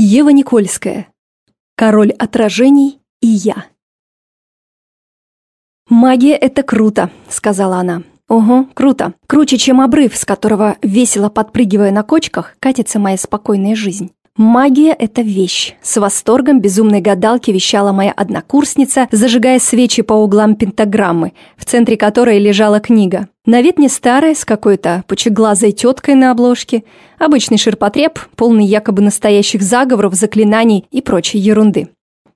Ева Никольская. Король отражений и я. «Магия — это круто», — сказала она. «Ого, круто. Круче, чем обрыв, с которого, весело подпрыгивая на кочках, катится моя спокойная жизнь. Магия — это вещь. С восторгом безумной гадалки вещала моя однокурсница, зажигая свечи по углам пентаграммы, в центре которой лежала книга. На вид не старая, с какой-то пучеглазой теткой на обложке. Обычный ширпотреб, полный якобы настоящих заговоров, заклинаний и прочей ерунды.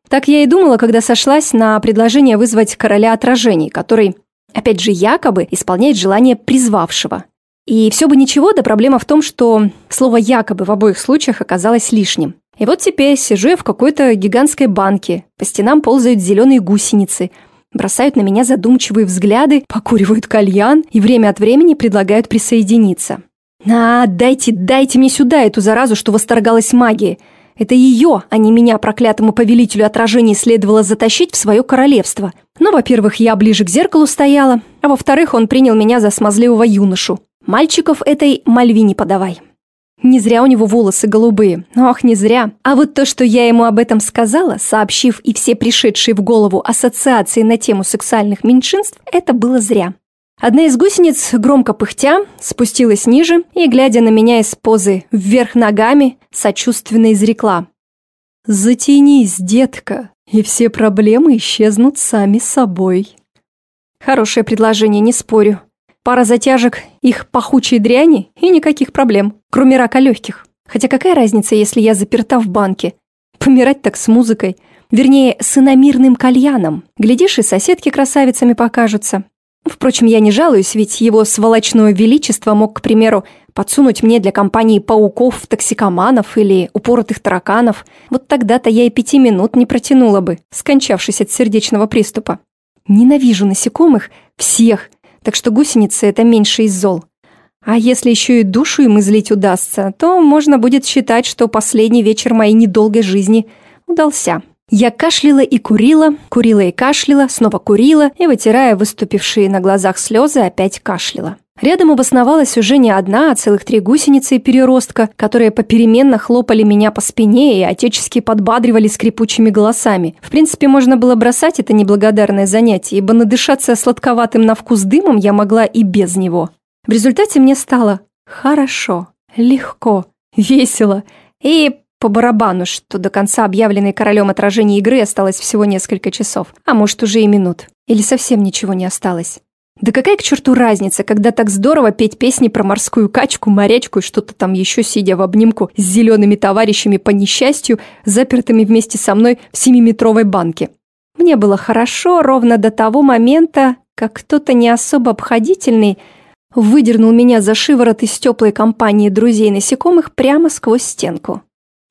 Так я и думала, когда сошлась на предложение вызвать короля отражений, который, опять же, якобы исполняет желание призвавшего. И все бы ничего, да проблема в том, что слово «якобы» в обоих случаях оказалось лишним. И вот теперь сижу я в какой-то гигантской банке, по стенам ползают зеленые гусеницы, бросают на меня задумчивые взгляды, покуривают кальян и время от времени предлагают присоединиться. «А, дайте, дайте мне сюда эту заразу, что восторгалась магией!» Это ее, а не меня, проклятому повелителю отражений, следовало затащить в свое королевство. Но, во-первых, я ближе к зеркалу стояла, а во-вторых, он принял меня за смазливого юношу. Мальчиков этой Мальвине подавай. Не зря у него волосы голубые. Ох, не зря. А вот то, что я ему об этом сказала, сообщив и все пришедшие в голову ассоциации на тему сексуальных меньшинств, это было зря. Одна из гусениц, громко пыхтя, спустилась ниже и, глядя на меня из позы вверх ногами, сочувственно изрекла. «Затянись, детка, и все проблемы исчезнут сами собой». Хорошее предложение, не спорю. Пара затяжек, их пахучей дряни и никаких проблем, кроме рака легких. Хотя какая разница, если я заперта в банке? Помирать так с музыкой. Вернее, с иномирным кальяном. Глядишь, и соседки красавицами покажутся. Впрочем, я не жалуюсь, ведь его сволочное величество мог, к примеру, подсунуть мне для компании пауков, токсикоманов или упоротых тараканов. Вот тогда-то я и пяти минут не протянула бы, скончавшись от сердечного приступа. Ненавижу насекомых, всех, так что гусеницы – это меньше из зол. А если еще и душу им излить удастся, то можно будет считать, что последний вечер моей недолгой жизни удался. Я кашляла и курила, курила и кашляла, снова курила и, вытирая выступившие на глазах слезы, опять кашляла. Рядом обосновалась уже не одна, а целых три гусеницы и переростка, которые попеременно хлопали меня по спине и отечески подбадривали скрипучими голосами. В принципе, можно было бросать это неблагодарное занятие, ибо надышаться сладковатым на вкус дымом я могла и без него. В результате мне стало хорошо, легко, весело и по барабану, что до конца объявленной королем отражения игры осталось всего несколько часов, а может уже и минут. Или совсем ничего не осталось. Да какая к черту разница, когда так здорово петь песни про морскую качку, морячку и что-то там еще, сидя в обнимку с зелеными товарищами по несчастью, запертыми вместе со мной в семиметровой банке. Мне было хорошо ровно до того момента, как кто-то не особо обходительный выдернул меня за шиворот из теплой компании друзей насекомых прямо сквозь стенку.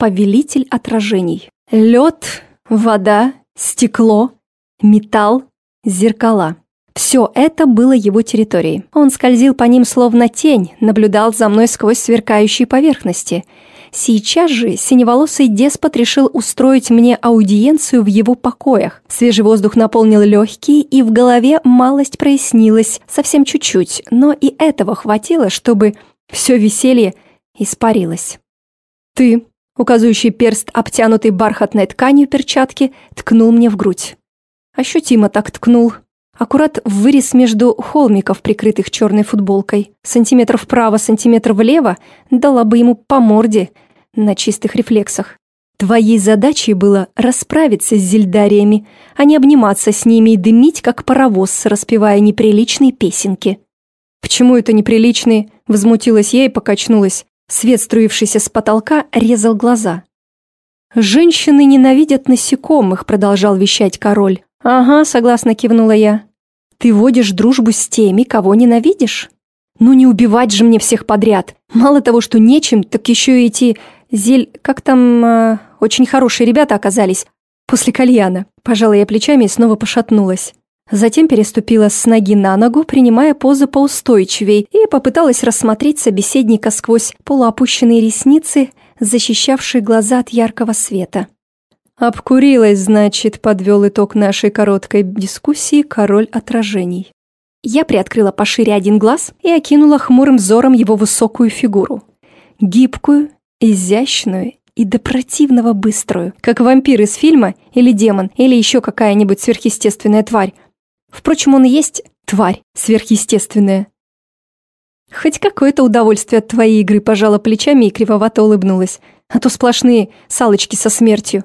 Повелитель отражений. Лед, вода, стекло, металл, зеркала. Все это было его территорией. Он скользил по ним словно тень, наблюдал за мной сквозь сверкающие поверхности. Сейчас же синеволосый деспот решил устроить мне аудиенцию в его покоях. Свежий воздух наполнил легкие, и в голове малость прояснилась, совсем чуть-чуть, но и этого хватило, чтобы все веселье испарилось. «Ты», указывающий перст, обтянутый бархатной тканью перчатки, ткнул мне в грудь. Ощутимо так ткнул, Аккурат в вырез между холмиков, прикрытых черной футболкой. Сантиметр вправо, сантиметр влево дала бы ему по морде на чистых рефлексах. Твоей задачей было расправиться с зельдариями, а не обниматься с ними и дымить, как паровоз, распевая неприличные песенки. «Почему это неприличные?» — возмутилась я и покачнулась. Свет, струившийся с потолка, резал глаза. «Женщины ненавидят насекомых», — продолжал вещать король. «Ага», — согласно кивнула я. «Ты водишь дружбу с теми, кого ненавидишь? Ну не убивать же мне всех подряд. Мало того, что нечем, так еще и эти... Зель... Как там... Э, очень хорошие ребята оказались. После кальяна». Пожала я плечами и снова пошатнулась. Затем переступила с ноги на ногу, принимая позу поустойчивей, и попыталась рассмотреть собеседника сквозь полуопущенные ресницы, защищавшие глаза от яркого света. «Обкурилась, значит», — подвел итог нашей короткой дискуссии король отражений. Я приоткрыла пошире один глаз и окинула хмурым взором его высокую фигуру. Гибкую, изящную и до противного быструю, как вампир из фильма или демон, или еще какая-нибудь сверхъестественная тварь. Впрочем, он и есть тварь сверхъестественная. Хоть какое-то удовольствие от твоей игры пожала плечами и кривовато улыбнулась, а то сплошные салочки со смертью.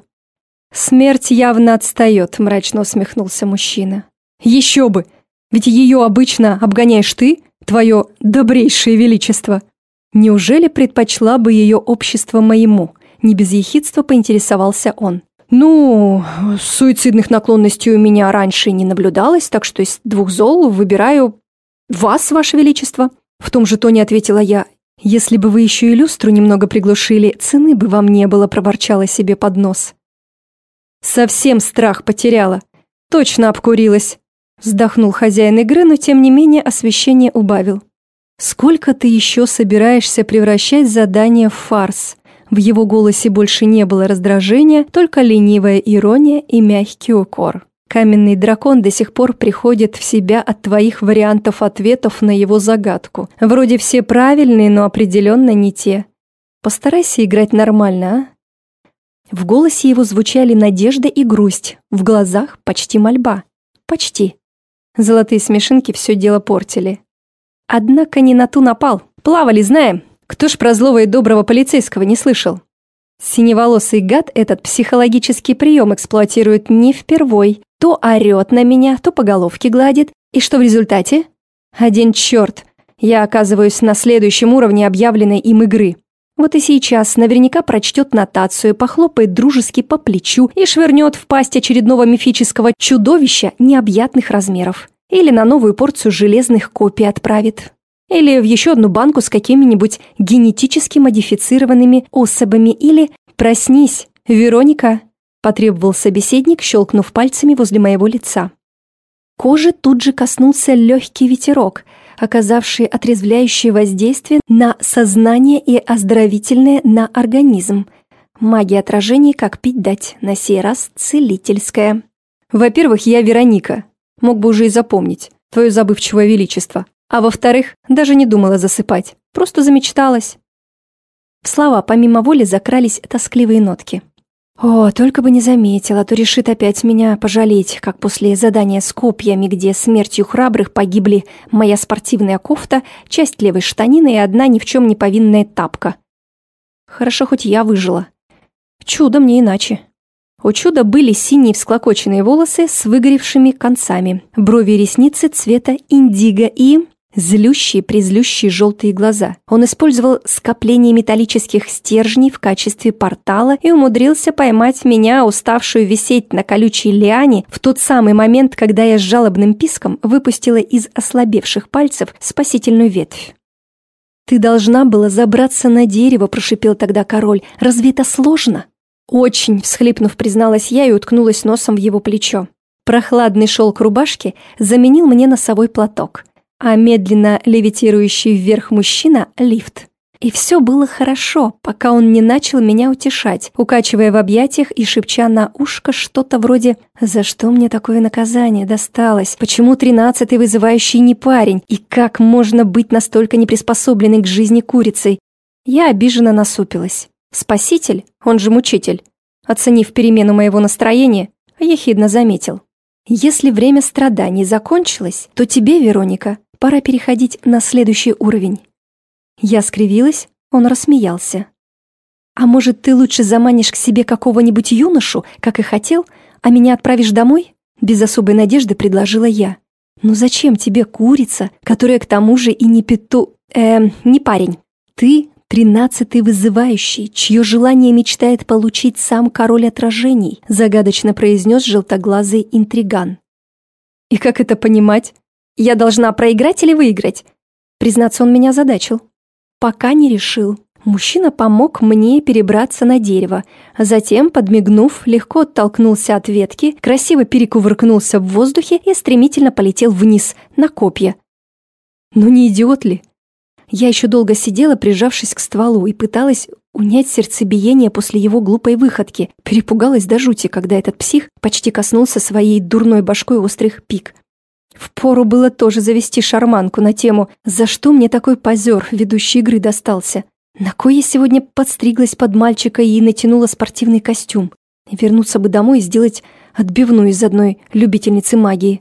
Смерть явно отстает, мрачно усмехнулся мужчина. Еще бы! Ведь ее обычно обгоняешь ты, твое добрейшее величество. Неужели предпочла бы ее общество моему? Не без ехидства поинтересовался он. «Ну, суицидных наклонностей у меня раньше не наблюдалось, так что из двух зол выбираю вас, ваше величество». В том же тоне ответила я. «Если бы вы еще и люстру немного приглушили, цены бы вам не было», проворчала себе под нос. «Совсем страх потеряла. Точно обкурилась», вздохнул хозяин игры, но тем не менее освещение убавил. «Сколько ты еще собираешься превращать задание в фарс?» В его голосе больше не было раздражения, только ленивая ирония и мягкий укор. Каменный дракон до сих пор приходит в себя от твоих вариантов ответов на его загадку. Вроде все правильные, но определенно не те. Постарайся играть нормально, а? В голосе его звучали надежда и грусть, в глазах почти мольба. Почти. Золотые смешинки все дело портили. Однако не на ту напал. Плавали, знаем. Кто ж про злого и доброго полицейского не слышал? Синеволосый гад этот психологический прием эксплуатирует не впервой. То орет на меня, то по головке гладит. И что в результате? Один черт. Я оказываюсь на следующем уровне объявленной им игры. Вот и сейчас наверняка прочтет нотацию, похлопает дружески по плечу и швырнет в пасть очередного мифического чудовища необъятных размеров. Или на новую порцию железных копий отправит. Или в еще одну банку с какими-нибудь генетически модифицированными особами. Или «Проснись, Вероника!» потребовал собеседник, щелкнув пальцами возле моего лица. Кожи тут же коснулся легкий ветерок, оказавший отрезвляющее воздействие на сознание и оздоровительное на организм. Магия отражений, как пить дать, на сей раз целительская. Во-первых, я Вероника. Мог бы уже и запомнить. Твое забывчивое величество. А во-вторых, даже не думала засыпать, просто замечталась. В слова помимо воли закрались тоскливые нотки. О, только бы не заметила, то решит опять меня пожалеть, как после задания с копьями, где смертью храбрых погибли моя спортивная кофта, часть левой штанины и одна ни в чем не повинная тапка. Хорошо, хоть я выжила. Чудо мне иначе. У чуда были синие всклокоченные волосы с выгоревшими концами, брови и ресницы цвета индиго и злющие-призлющие желтые глаза. Он использовал скопление металлических стержней в качестве портала и умудрился поймать меня, уставшую висеть на колючей лиане, в тот самый момент, когда я с жалобным писком выпустила из ослабевших пальцев спасительную ветвь. «Ты должна была забраться на дерево», – прошипел тогда король. «Разве это сложно?» «Очень», – всхлипнув, призналась я и уткнулась носом в его плечо. Прохладный шелк рубашки заменил мне носовой платок – а медленно левитирующий вверх мужчина — лифт. И все было хорошо, пока он не начал меня утешать, укачивая в объятиях и шепча на ушко что-то вроде «За что мне такое наказание досталось? Почему тринадцатый вызывающий не парень? И как можно быть настолько неприспособленной к жизни курицей?» Я обиженно насупилась. Спаситель, он же мучитель, оценив перемену моего настроения, ехидно заметил. «Если время страданий закончилось, то тебе, Вероника, Пора переходить на следующий уровень. Я скривилась, он рассмеялся. «А может, ты лучше заманишь к себе какого-нибудь юношу, как и хотел, а меня отправишь домой?» Без особой надежды предложила я. «Ну зачем тебе курица, которая к тому же и не пету... Эм, не парень? Ты тринадцатый вызывающий, чье желание мечтает получить сам король отражений», загадочно произнес желтоглазый интриган. «И как это понимать?» Я должна проиграть или выиграть? Признаться, он меня задачил. Пока не решил. Мужчина помог мне перебраться на дерево, затем, подмигнув, легко оттолкнулся от ветки, красиво перекувыркнулся в воздухе и стремительно полетел вниз, на копья. Ну не идиот ли? Я еще долго сидела, прижавшись к стволу, и пыталась унять сердцебиение после его глупой выходки. Перепугалась до жути, когда этот псих почти коснулся своей дурной башкой острых пик. Впору было тоже завести шарманку на тему «За что мне такой позер ведущий игры достался?» На кой я сегодня подстриглась под мальчика и натянула спортивный костюм? Вернуться бы домой и сделать отбивную из одной любительницы магии.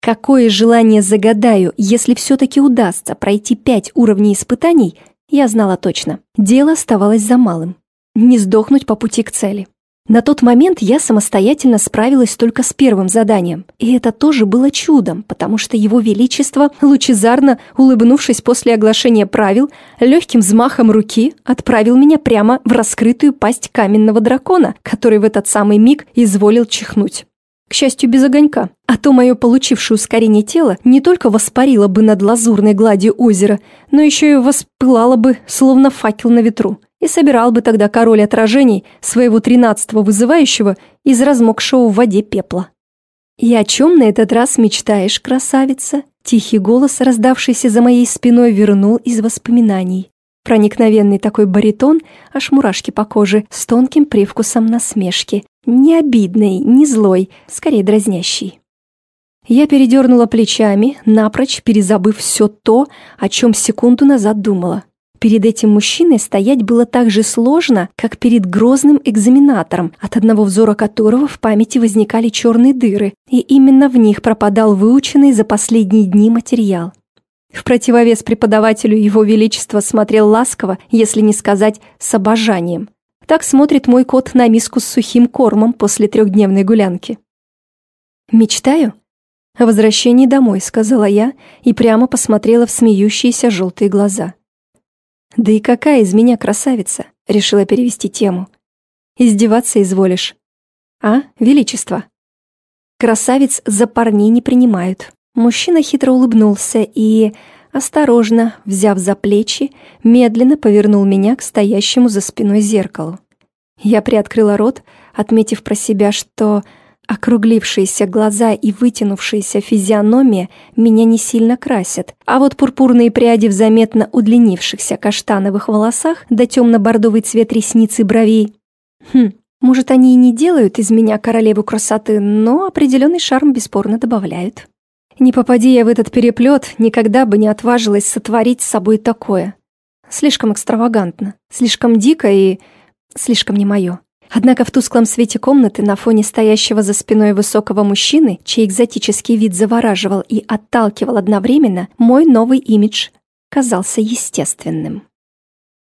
Какое желание загадаю, если все-таки удастся пройти пять уровней испытаний, я знала точно. Дело оставалось за малым. Не сдохнуть по пути к цели. На тот момент я самостоятельно справилась только с первым заданием. И это тоже было чудом, потому что его величество, лучезарно улыбнувшись после оглашения правил, легким взмахом руки отправил меня прямо в раскрытую пасть каменного дракона, который в этот самый миг изволил чихнуть. К счастью, без огонька. А то мое получившее ускорение тела не только воспарило бы над лазурной гладью озера, но еще и воспылало бы, словно факел на ветру. И собирал бы тогда король отражений своего тринадцатого вызывающего из размокшего в воде пепла. «И о чем на этот раз мечтаешь, красавица?» Тихий голос, раздавшийся за моей спиной, вернул из воспоминаний. Проникновенный такой баритон, аж мурашки по коже, с тонким привкусом насмешки. Не обидный, не злой, скорее дразнящий. Я передернула плечами, напрочь перезабыв все то, о чем секунду назад думала. Перед этим мужчиной стоять было так же сложно, как перед грозным экзаменатором, от одного взора которого в памяти возникали черные дыры, и именно в них пропадал выученный за последние дни материал. В противовес преподавателю его величество смотрел ласково, если не сказать с обожанием. Так смотрит мой кот на миску с сухим кормом после трехдневной гулянки. «Мечтаю?» «О возвращении домой», — сказала я и прямо посмотрела в смеющиеся желтые глаза. «Да и какая из меня красавица?» — решила перевести тему. «Издеваться изволишь?» «А, величество?» «Красавиц за парней не принимают». Мужчина хитро улыбнулся и, осторожно, взяв за плечи, медленно повернул меня к стоящему за спиной зеркалу. Я приоткрыла рот, отметив про себя, что округлившиеся глаза и вытянувшаяся физиономия меня не сильно красят, а вот пурпурные пряди в заметно удлинившихся каштановых волосах да темно-бордовый цвет ресниц и бровей. Хм, может, они и не делают из меня королеву красоты, но определенный шарм бесспорно добавляют. Не попади я в этот переплет, никогда бы не отважилась сотворить с собой такое. Слишком экстравагантно, слишком дико и слишком не мое. Однако в тусклом свете комнаты на фоне стоящего за спиной высокого мужчины, чей экзотический вид завораживал и отталкивал одновременно, мой новый имидж казался естественным.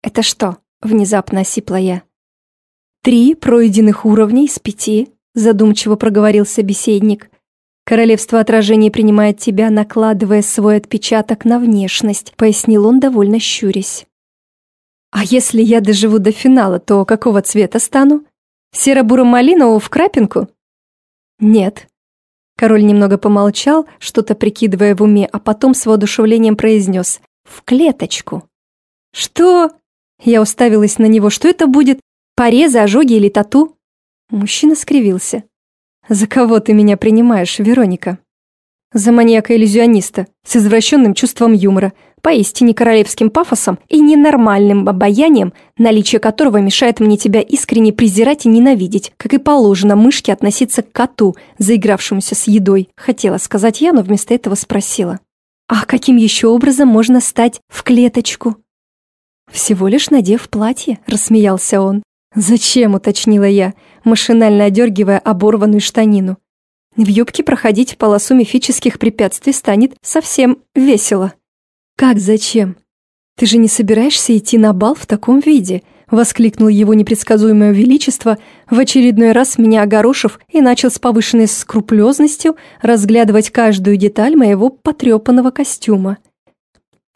«Это что?» — внезапно осипла я. «Три пройденных уровней из пяти», — задумчиво проговорил собеседник. «Королевство отражений принимает тебя, накладывая свой отпечаток на внешность», — пояснил он, довольно щурясь. «А если я доживу до финала, то какого цвета стану? Серо-буро-малинового в крапинку?» «Нет». Король немного помолчал, что-то прикидывая в уме, а потом с воодушевлением произнес «В клеточку». «Что?» Я уставилась на него. «Что это будет? Порезы, ожоги или тату?» Мужчина скривился. «За кого ты меня принимаешь, Вероника?» «За маньяка-иллюзиониста, с извращенным чувством юмора, поистине королевским пафосом и ненормальным обаянием, наличие которого мешает мне тебя искренне презирать и ненавидеть, как и положено мышке относиться к коту, заигравшемуся с едой», хотела сказать я, но вместо этого спросила. «А каким еще образом можно стать в клеточку?» «Всего лишь надев платье», — рассмеялся он. «Зачем?» — уточнила я машинально одергивая оборванную штанину. В юбке проходить полосу мифических препятствий станет совсем весело. «Как зачем? Ты же не собираешься идти на бал в таком виде?» — воскликнул его непредсказуемое величество, в очередной раз меня огорошив и начал с повышенной скрупулезностью разглядывать каждую деталь моего потрепанного костюма.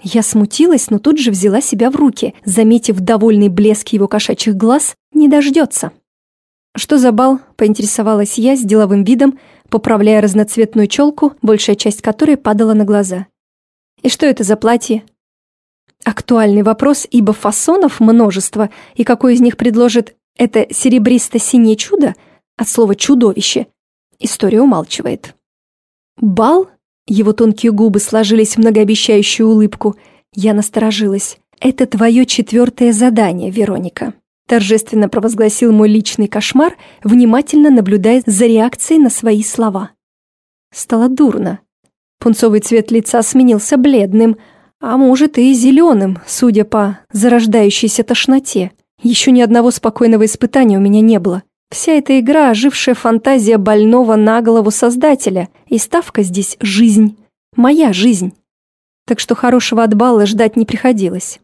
Я смутилась, но тут же взяла себя в руки, заметив довольный блеск его кошачьих глаз, не дождется. «Что за бал?» – поинтересовалась я с деловым видом, поправляя разноцветную челку, большая часть которой падала на глаза. «И что это за платье?» Актуальный вопрос, ибо фасонов множество, и какой из них предложит это серебристо-синее чудо, от слова «чудовище», история умалчивает. «Бал?» Его тонкие губы сложились в многообещающую улыбку. Я насторожилась. «Это твое четвертое задание, Вероника» торжественно провозгласил мой личный кошмар, внимательно наблюдая за реакцией на свои слова. Стало дурно. Пунцовый цвет лица сменился бледным, А может и зеленым, судя по зарождающейся тошноте. Еще ни одного спокойного испытания у меня не было. Вся эта игра – ожившая фантазия больного на голову создателя, и ставка здесь – жизнь. Моя жизнь. Так что хорошего от балла ждать не приходилось.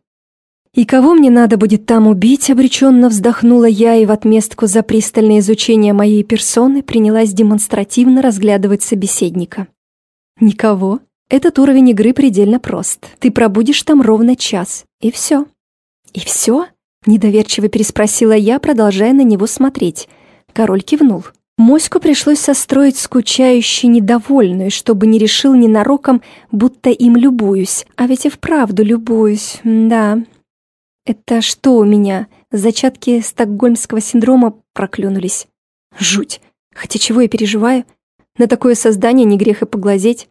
«И кого мне надо будет там убить?» – обреченно вздохнула я и в отместку за пристальное изучение моей персоны принялась демонстративно разглядывать собеседника. «Никого. Этот уровень игры предельно прост. Ты пробудешь там ровно час. И все». «И все?» – недоверчиво переспросила я, продолжая на него смотреть. Король кивнул. Моську пришлось состроить скучающе недовольную, чтобы не решил ненароком, будто им любуюсь. А ведь и вправду любуюсь, да. Это что у меня? Зачатки стокгольмского синдрома проклюнулись. Жуть. Хотя чего я переживаю? На такое создание не грех и поглазеть.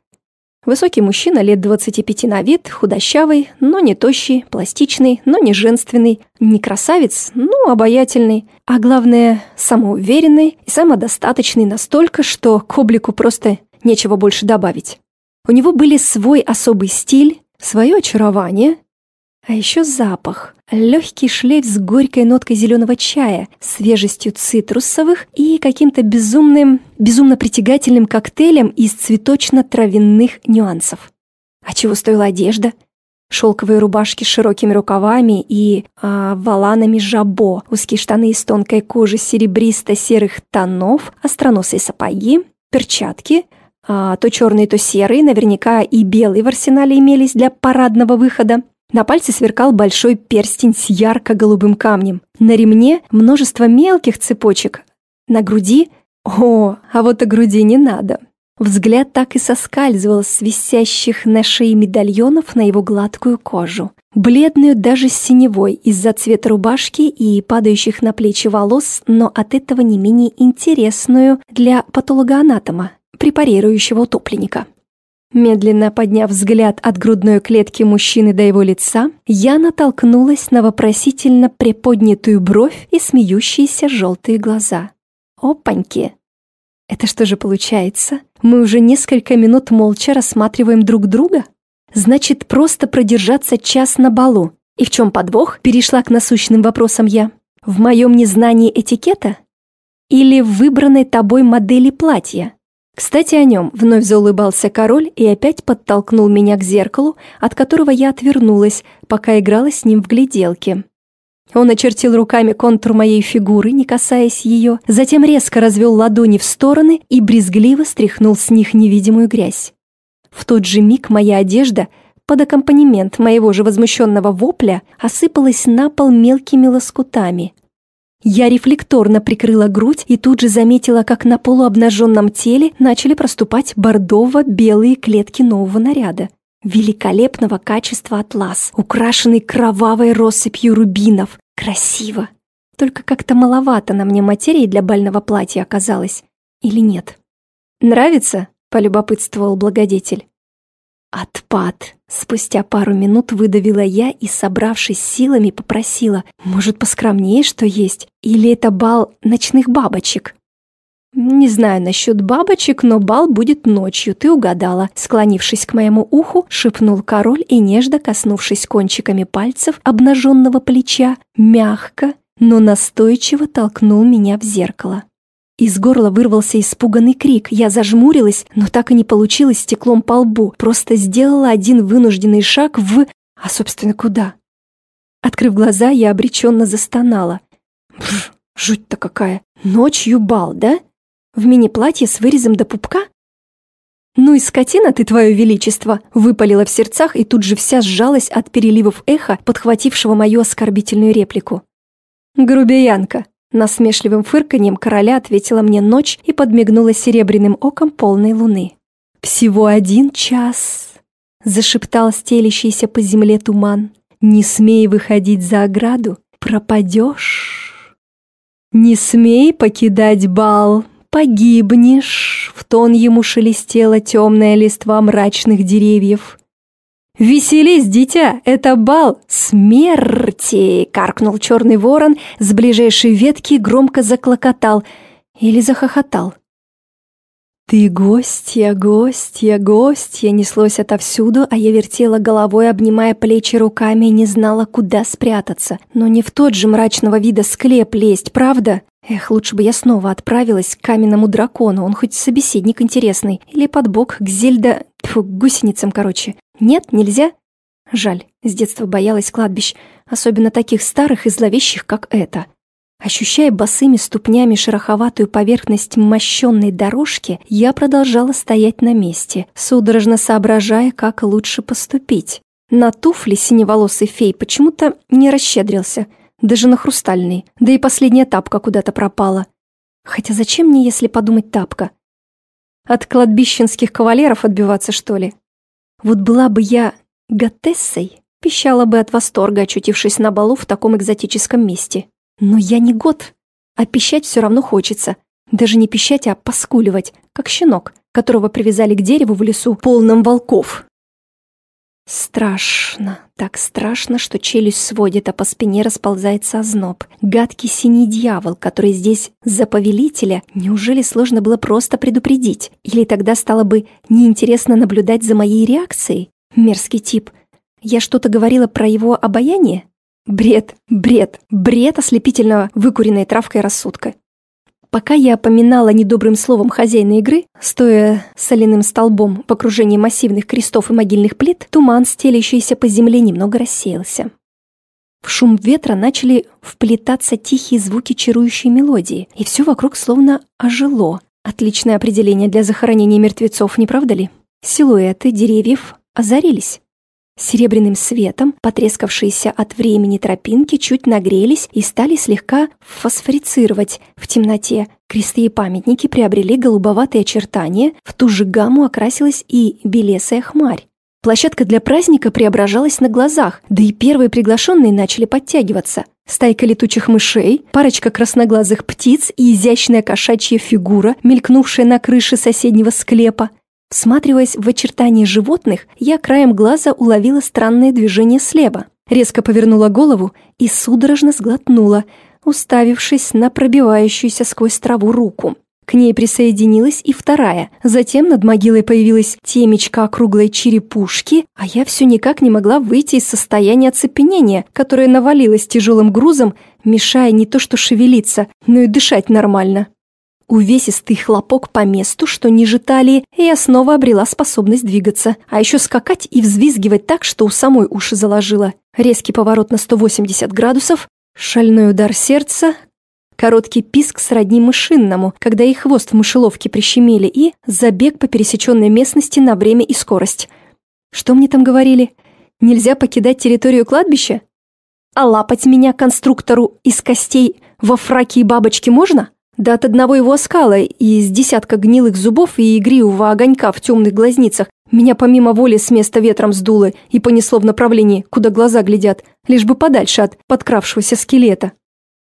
Высокий мужчина лет 25 на вид, худощавый, но не тощий, пластичный, но не женственный, не красавец, но обаятельный, а главное, самоуверенный и самодостаточный настолько, что к облику просто нечего больше добавить. У него были свой особый стиль, свое очарование, а еще запах. Легкий шлейф с горькой ноткой зеленого чая, свежестью цитрусовых и каким-то безумным, безумно притягательным коктейлем из цветочно-травяных нюансов. А чего стоила одежда? Шелковые рубашки с широкими рукавами и а, валанами жабо, узкие штаны из тонкой кожи серебристо-серых тонов, остроносые сапоги, перчатки, а, то черные, то серые, наверняка и белые в арсенале имелись для парадного выхода. На пальце сверкал большой перстень с ярко-голубым камнем. На ремне множество мелких цепочек. На груди... О, а вот о груди не надо. Взгляд так и соскальзывал с висящих на шее медальонов на его гладкую кожу. Бледную даже синевой из-за цвета рубашки и падающих на плечи волос, но от этого не менее интересную для патологоанатома, препарирующего утопленника. Медленно подняв взгляд от грудной клетки мужчины до его лица, я натолкнулась на вопросительно приподнятую бровь и смеющиеся желтые глаза. Опаньки! Это что же получается? Мы уже несколько минут молча рассматриваем друг друга? Значит, просто продержаться час на балу. И в чем подвох? Перешла к насущным вопросам я. В моем незнании этикета? Или в выбранной тобой модели платья? Кстати, о нем вновь заулыбался король и опять подтолкнул меня к зеркалу, от которого я отвернулась, пока играла с ним в гляделки. Он очертил руками контур моей фигуры, не касаясь ее, затем резко развел ладони в стороны и брезгливо стряхнул с них невидимую грязь. В тот же миг моя одежда, под аккомпанемент моего же возмущенного вопля, осыпалась на пол мелкими лоскутами, я рефлекторно прикрыла грудь и тут же заметила, как на полуобнаженном теле начали проступать бордово-белые клетки нового наряда. Великолепного качества атлас, украшенный кровавой россыпью рубинов. Красиво. Только как-то маловато на мне материи для бального платья оказалось. Или нет? «Нравится?» — полюбопытствовал благодетель. «Отпад!» Спустя пару минут выдавила я и, собравшись силами, попросила, может, поскромнее что есть? Или это бал ночных бабочек? «Не знаю насчет бабочек, но бал будет ночью, ты угадала». Склонившись к моему уху, шепнул король и, нежно коснувшись кончиками пальцев обнаженного плеча, мягко, но настойчиво толкнул меня в зеркало. Из горла вырвался испуганный крик. Я зажмурилась, но так и не получилось стеклом по лбу. Просто сделала один вынужденный шаг в... А, собственно, куда? Открыв глаза, я обреченно застонала. Жуть-то какая. Ночью бал, да? В мини-платье с вырезом до пупка? «Ну и скотина ты, твое величество!» выпалила в сердцах и тут же вся сжалась от переливов эха, подхватившего мою оскорбительную реплику. «Грубиянка!» Насмешливым фырканьем короля ответила мне ночь и подмигнула серебряным оком полной луны. «Всего один час!» — зашептал стелящийся по земле туман. «Не смей выходить за ограду, пропадешь!» «Не смей покидать бал, погибнешь!» В тон ему шелестела темная листва мрачных деревьев. «Веселись, дитя, это бал смерти!» — каркнул черный ворон с ближайшей ветки громко заклокотал или захохотал. «Ты гостья, гостья, гостья!» неслось отовсюду, а я вертела головой, обнимая плечи руками и не знала, куда спрятаться. Но не в тот же мрачного вида склеп лезть, правда? Эх, лучше бы я снова отправилась к каменному дракону, он хоть собеседник интересный. Или под бок к Зельда... Тьфу, к гусеницам, короче. Нет, нельзя? Жаль, с детства боялась кладбищ, особенно таких старых и зловещих, как это. Ощущая босыми ступнями шероховатую поверхность мощенной дорожки, я продолжала стоять на месте, судорожно соображая, как лучше поступить. На туфли синеволосый фей почему-то не расщедрился, даже на хрустальные, да и последняя тапка куда-то пропала. Хотя зачем мне, если подумать, тапка? От кладбищенских кавалеров отбиваться, что ли? Вот была бы я готессой, пищала бы от восторга, очутившись на балу в таком экзотическом месте. Но я не год, а пищать все равно хочется. Даже не пищать, а поскуливать, как щенок, которого привязали к дереву в лесу, полном волков. Страшно, так страшно, что челюсть сводит, а по спине расползается озноб. Гадкий синий дьявол, который здесь за повелителя, неужели сложно было просто предупредить? Или тогда стало бы неинтересно наблюдать за моей реакцией? Мерзкий тип. Я что-то говорила про его обаяние? Бред, бред, бред ослепительного выкуренной травкой рассудка. Пока я опоминала недобрым словом хозяина игры, стоя соляным столбом в окружении массивных крестов и могильных плит, туман, стелящийся по земле, немного рассеялся. В шум ветра начали вплетаться тихие звуки чарующей мелодии, и все вокруг словно ожило. Отличное определение для захоронения мертвецов, не правда ли? Силуэты деревьев озарились. Серебряным светом потрескавшиеся от времени тропинки чуть нагрелись и стали слегка фосфорицировать в темноте. Кресты и памятники приобрели голубоватые очертания, в ту же гамму окрасилась и белесая хмарь. Площадка для праздника преображалась на глазах, да и первые приглашенные начали подтягиваться. Стайка летучих мышей, парочка красноглазых птиц и изящная кошачья фигура, мелькнувшая на крыше соседнего склепа. Всматриваясь в очертания животных, я краем глаза уловила странное движение слева. Резко повернула голову и судорожно сглотнула, уставившись на пробивающуюся сквозь траву руку. К ней присоединилась и вторая. Затем над могилой появилась темечко округлой черепушки, а я все никак не могла выйти из состояния оцепенения, которое навалилось тяжелым грузом, мешая не то что шевелиться, но и дышать нормально. Увесистый хлопок по месту, что ниже талии, и я снова обрела способность двигаться, а еще скакать и взвизгивать так, что у самой уши заложило. Резкий поворот на 180 градусов, шальной удар сердца, короткий писк сродни мышинному, когда их хвост в мышеловке прищемили, и забег по пересеченной местности на время и скорость. Что мне там говорили? Нельзя покидать территорию кладбища? А лапать меня конструктору из костей во фраке и бабочке можно? Да от одного его оскала и из десятка гнилых зубов и игривого огонька в темных глазницах меня помимо воли с места ветром сдуло и понесло в направлении, куда глаза глядят, лишь бы подальше от подкравшегося скелета.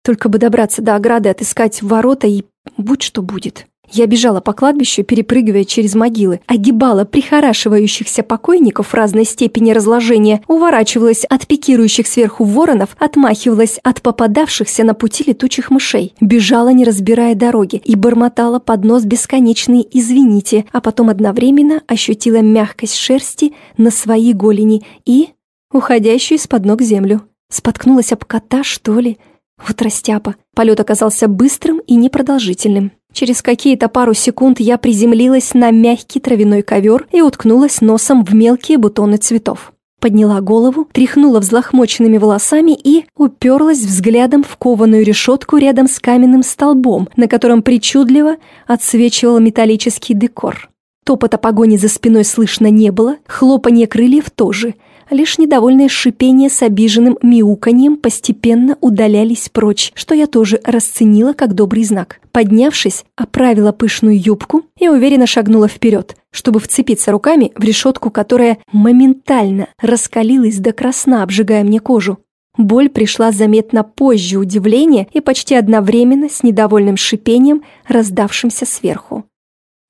Только бы добраться до ограды, отыскать ворота и будь что будет. Я бежала по кладбищу, перепрыгивая через могилы, огибала прихорашивающихся покойников разной степени разложения, уворачивалась от пикирующих сверху воронов, отмахивалась от попадавшихся на пути летучих мышей, бежала, не разбирая дороги, и бормотала под нос бесконечные «извините», а потом одновременно ощутила мягкость шерсти на своей голени и уходящую из-под ног землю. Споткнулась об кота, что ли? Вот растяпа. Полет оказался быстрым и непродолжительным. Через какие-то пару секунд я приземлилась на мягкий травяной ковер и уткнулась носом в мелкие бутоны цветов. Подняла голову, тряхнула взлохмоченными волосами и уперлась взглядом в кованую решетку рядом с каменным столбом, на котором причудливо отсвечивал металлический декор. Топота погони за спиной слышно не было, хлопанье крыльев тоже — Лишь недовольное шипение с обиженным мяуканьем постепенно удалялись прочь, что я тоже расценила как добрый знак. Поднявшись, оправила пышную юбку и уверенно шагнула вперед, чтобы вцепиться руками в решетку, которая моментально раскалилась до красна, обжигая мне кожу. Боль пришла заметно позже удивления и почти одновременно с недовольным шипением, раздавшимся сверху.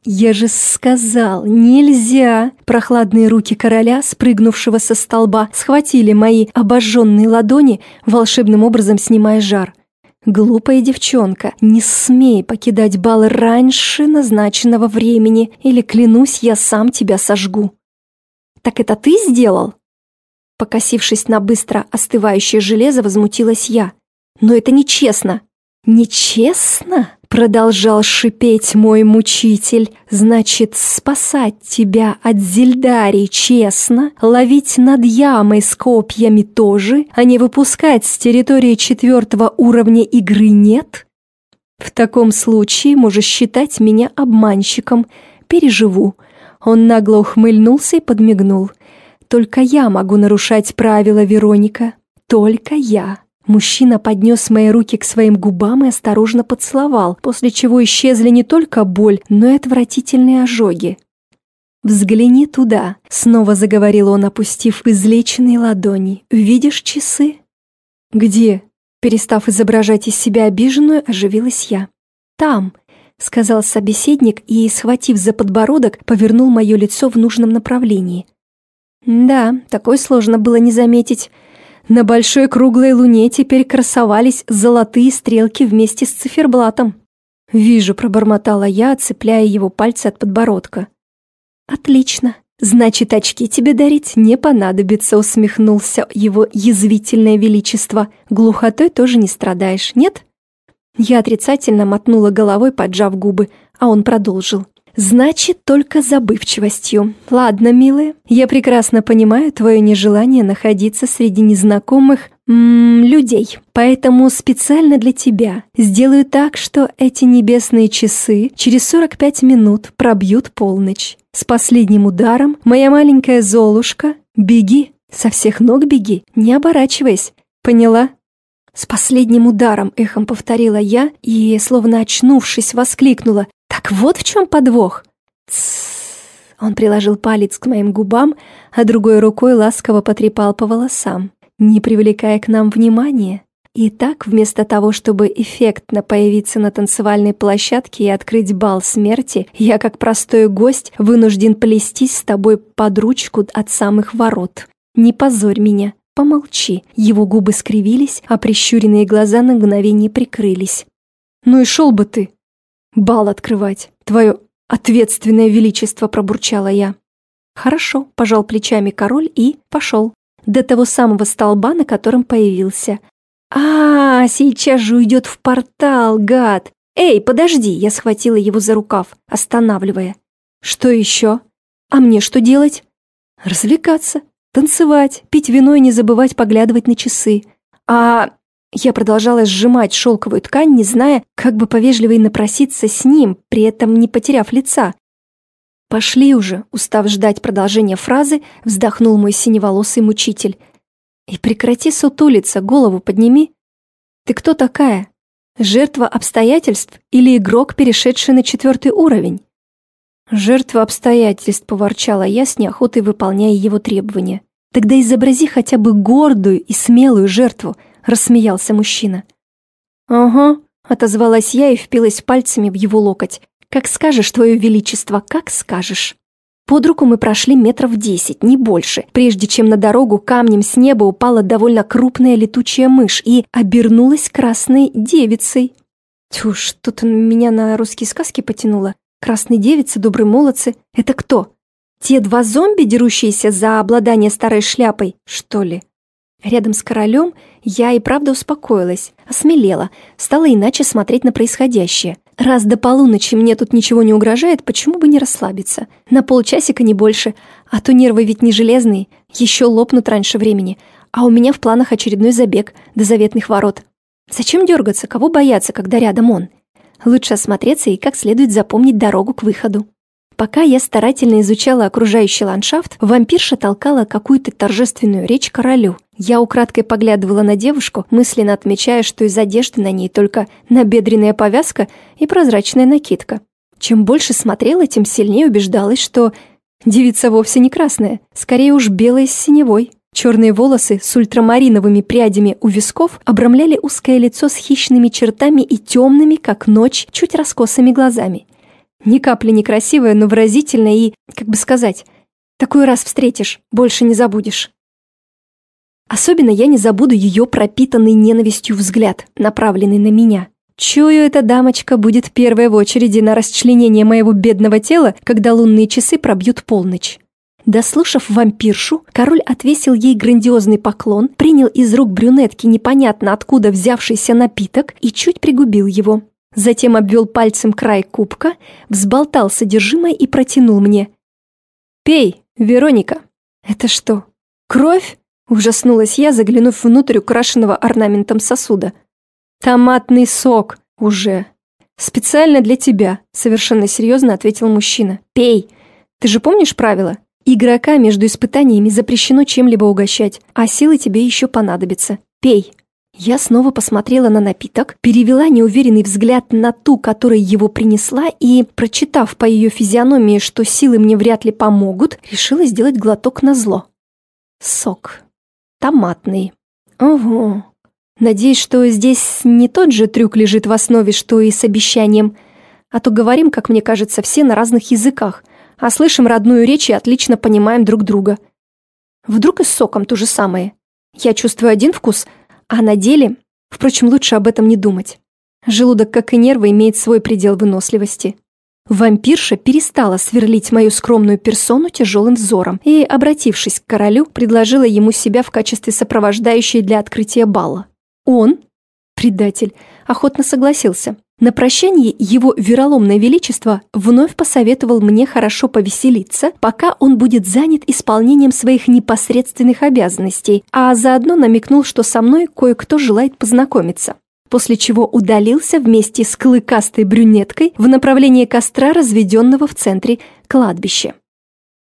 «Я же сказал, нельзя!» Прохладные руки короля, спрыгнувшего со столба, схватили мои обожженные ладони, волшебным образом снимая жар. Глупая девчонка, не смей покидать бал раньше назначенного времени, или, клянусь, я сам тебя сожгу. Так это ты сделал? Покосившись на быстро остывающее железо, возмутилась я. Но это нечестно. Нечестно? Продолжал шипеть мой мучитель. Значит, спасать тебя от Зельдарии честно, ловить над ямой с копьями тоже, а не выпускать с территории четвертого уровня игры нет? В таком случае можешь считать меня обманщиком. Переживу. Он нагло ухмыльнулся и подмигнул. Только я могу нарушать правила, Вероника. Только я. Мужчина поднес мои руки к своим губам и осторожно поцеловал, после чего исчезли не только боль, но и отвратительные ожоги. «Взгляни туда», — снова заговорил он, опустив излеченные ладони. «Видишь часы?» «Где?» Перестав изображать из себя обиженную, оживилась я. «Там», — сказал собеседник и, схватив за подбородок, повернул мое лицо в нужном направлении. «Да, такое сложно было не заметить. На большой круглой луне теперь красовались золотые стрелки вместе с циферблатом. «Вижу», — пробормотала я, цепляя его пальцы от подбородка. «Отлично. Значит, очки тебе дарить не понадобится», — усмехнулся его язвительное величество. «Глухотой тоже не страдаешь, нет?» Я отрицательно мотнула головой, поджав губы, а он продолжил. Значит, только забывчивостью. Ладно, милая, я прекрасно понимаю твое нежелание находиться среди незнакомых м -м, людей. Поэтому специально для тебя сделаю так, что эти небесные часы через 45 минут пробьют полночь. С последним ударом, моя маленькая Золушка, беги, со всех ног беги, не оборачиваясь. Поняла? С последним ударом эхом повторила я и, словно очнувшись, воскликнула. Так вот в чем подвох. Тссс. Он приложил палец к моим губам, а другой рукой ласково потрепал по волосам, не привлекая к нам внимания. И так, вместо того, чтобы эффектно появиться на танцевальной площадке и открыть бал смерти, я, как простой гость, вынужден плестись с тобой под ручку от самых ворот. Не позорь меня, помолчи. Его губы скривились, а прищуренные глаза на мгновение прикрылись. «Ну и шел бы ты!» Бал открывать. Твое ответственное величество, пробурчала я. Хорошо, пожал плечами король и пошел. До того самого столба, на котором появился. А, сейчас же уйдет в портал, гад. Эй, подожди, я схватила его за рукав, останавливая. Что еще? А мне что делать? Развлекаться, танцевать, пить вино и не забывать поглядывать на часы. А я продолжала сжимать шелковую ткань, не зная, как бы повежливее напроситься с ним, при этом не потеряв лица. «Пошли уже», устав ждать продолжения фразы, вздохнул мой синеволосый мучитель. «И прекрати сутулиться, голову подними. Ты кто такая? Жертва обстоятельств или игрок, перешедший на четвертый уровень?» «Жертва обстоятельств», — поворчала я, с неохотой выполняя его требования. «Тогда изобрази хотя бы гордую и смелую жертву», —— рассмеялся мужчина. «Ага», — отозвалась я и впилась пальцами в его локоть. «Как скажешь, твое величество, как скажешь». Под руку мы прошли метров десять, не больше, прежде чем на дорогу камнем с неба упала довольно крупная летучая мышь и обернулась красной девицей. Тьфу, что-то меня на русские сказки потянуло. Красные девицы, добрые молодцы. Это кто? Те два зомби, дерущиеся за обладание старой шляпой, что ли? Рядом с королем я и правда успокоилась, осмелела, стала иначе смотреть на происходящее. Раз до полуночи мне тут ничего не угрожает, почему бы не расслабиться? На полчасика не больше, а то нервы ведь не железные, еще лопнут раньше времени. А у меня в планах очередной забег до заветных ворот. Зачем дергаться, кого бояться, когда рядом он? Лучше осмотреться и как следует запомнить дорогу к выходу. Пока я старательно изучала окружающий ландшафт, вампирша толкала какую-то торжественную речь королю. Я украдкой поглядывала на девушку, мысленно отмечая, что из одежды на ней только набедренная повязка и прозрачная накидка. Чем больше смотрела, тем сильнее убеждалась, что девица вовсе не красная, скорее уж белая с синевой. Черные волосы с ультрамариновыми прядями у висков обрамляли узкое лицо с хищными чертами и темными, как ночь, чуть раскосыми глазами. Ни капли не красивая, но выразительная и, как бы сказать, такой раз встретишь, больше не забудешь. Особенно я не забуду ее пропитанный ненавистью взгляд, направленный на меня. Чую, эта дамочка будет первой в очереди на расчленение моего бедного тела, когда лунные часы пробьют полночь. Дослушав вампиршу, король отвесил ей грандиозный поклон, принял из рук брюнетки непонятно откуда взявшийся напиток и чуть пригубил его. Затем обвел пальцем край кубка, взболтал содержимое и протянул мне. «Пей, Вероника!» «Это что, кровь?» Ужаснулась я, заглянув внутрь украшенного орнаментом сосуда. «Томатный сок! Уже!» «Специально для тебя», — совершенно серьезно ответил мужчина. «Пей! Ты же помнишь правила? Игрока между испытаниями запрещено чем-либо угощать, а силы тебе еще понадобятся. Пей!» Я снова посмотрела на напиток, перевела неуверенный взгляд на ту, которая его принесла, и, прочитав по ее физиономии, что силы мне вряд ли помогут, решила сделать глоток на зло. Сок. Томатный. Ого. Надеюсь, что здесь не тот же трюк лежит в основе, что и с обещанием. А то говорим, как мне кажется, все на разных языках, а слышим родную речь и отлично понимаем друг друга. Вдруг и с соком то же самое. Я чувствую один вкус, а на деле... Впрочем, лучше об этом не думать. Желудок, как и нервы, имеет свой предел выносливости. Вампирша перестала сверлить мою скромную персону тяжелым взором и, обратившись к королю, предложила ему себя в качестве сопровождающей для открытия бала. Он, предатель, охотно согласился. На прощание его вероломное величество вновь посоветовал мне хорошо повеселиться, пока он будет занят исполнением своих непосредственных обязанностей, а заодно намекнул, что со мной кое-кто желает познакомиться после чего удалился вместе с клыкастой брюнеткой в направлении костра, разведенного в центре кладбища.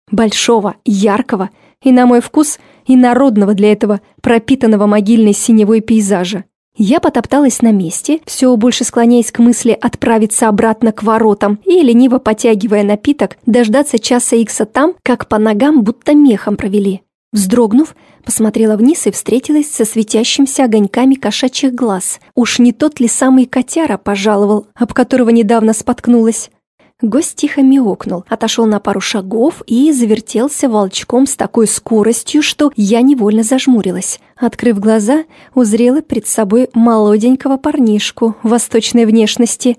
Большого, яркого и, на мой вкус, и народного для этого пропитанного могильной синевой пейзажа. Я потопталась на месте, все больше склоняясь к мысли отправиться обратно к воротам и, лениво потягивая напиток, дождаться часа икса там, как по ногам будто мехом провели. Вздрогнув, Посмотрела вниз и встретилась со светящимся огоньками кошачьих глаз. Уж не тот ли самый котяра пожаловал, об которого недавно споткнулась? Гость тихо мяукнул, отошел на пару шагов и завертелся волчком с такой скоростью, что я невольно зажмурилась. Открыв глаза, узрела пред собой молоденького парнишку восточной внешности.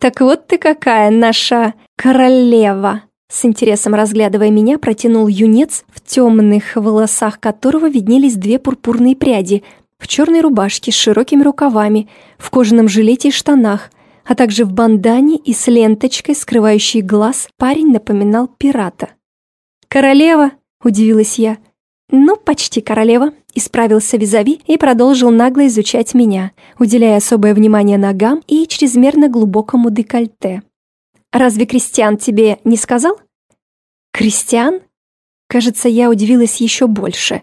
«Так вот ты какая наша королева!» С интересом разглядывая меня, протянул юнец, в темных волосах которого виднелись две пурпурные пряди, в черной рубашке с широкими рукавами, в кожаном жилете и штанах, а также в бандане и с ленточкой, скрывающей глаз, парень напоминал пирата. «Королева!» – удивилась я. «Ну, почти королева», – исправился Визави и продолжил нагло изучать меня, уделяя особое внимание ногам и чрезмерно глубокому декольте. Разве Кристиан тебе не сказал? Кристиан? Кажется, я удивилась еще больше.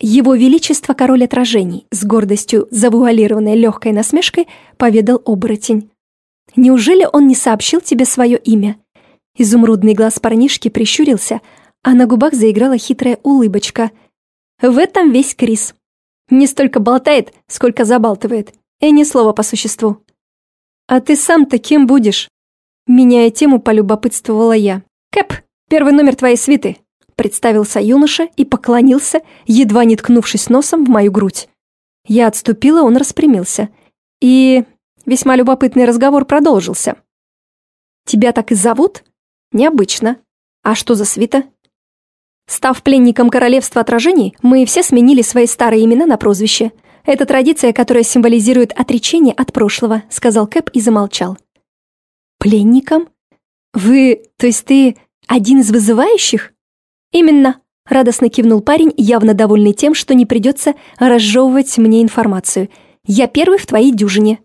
Его Величество Король Отражений, с гордостью завуалированной легкой насмешкой, поведал оборотень. Неужели он не сообщил тебе свое имя? Изумрудный глаз парнишки прищурился, а на губах заиграла хитрая улыбочка. В этом весь Крис. Не столько болтает, сколько забалтывает. И ни слова по существу. «А ты сам-то кем будешь?» Меняя тему, полюбопытствовала я. «Кэп, первый номер твоей свиты!» Представился юноша и поклонился, едва не ткнувшись носом в мою грудь. Я отступила, он распрямился. И весьма любопытный разговор продолжился. «Тебя так и зовут?» «Необычно. А что за свита?» Став пленником королевства отражений, мы все сменили свои старые имена на прозвище. Это традиция, которая символизирует отречение от прошлого», — сказал Кэп и замолчал. «Пленником? Вы, то есть ты один из вызывающих?» «Именно», — радостно кивнул парень, явно довольный тем, что не придется разжевывать мне информацию. «Я первый в твоей дюжине».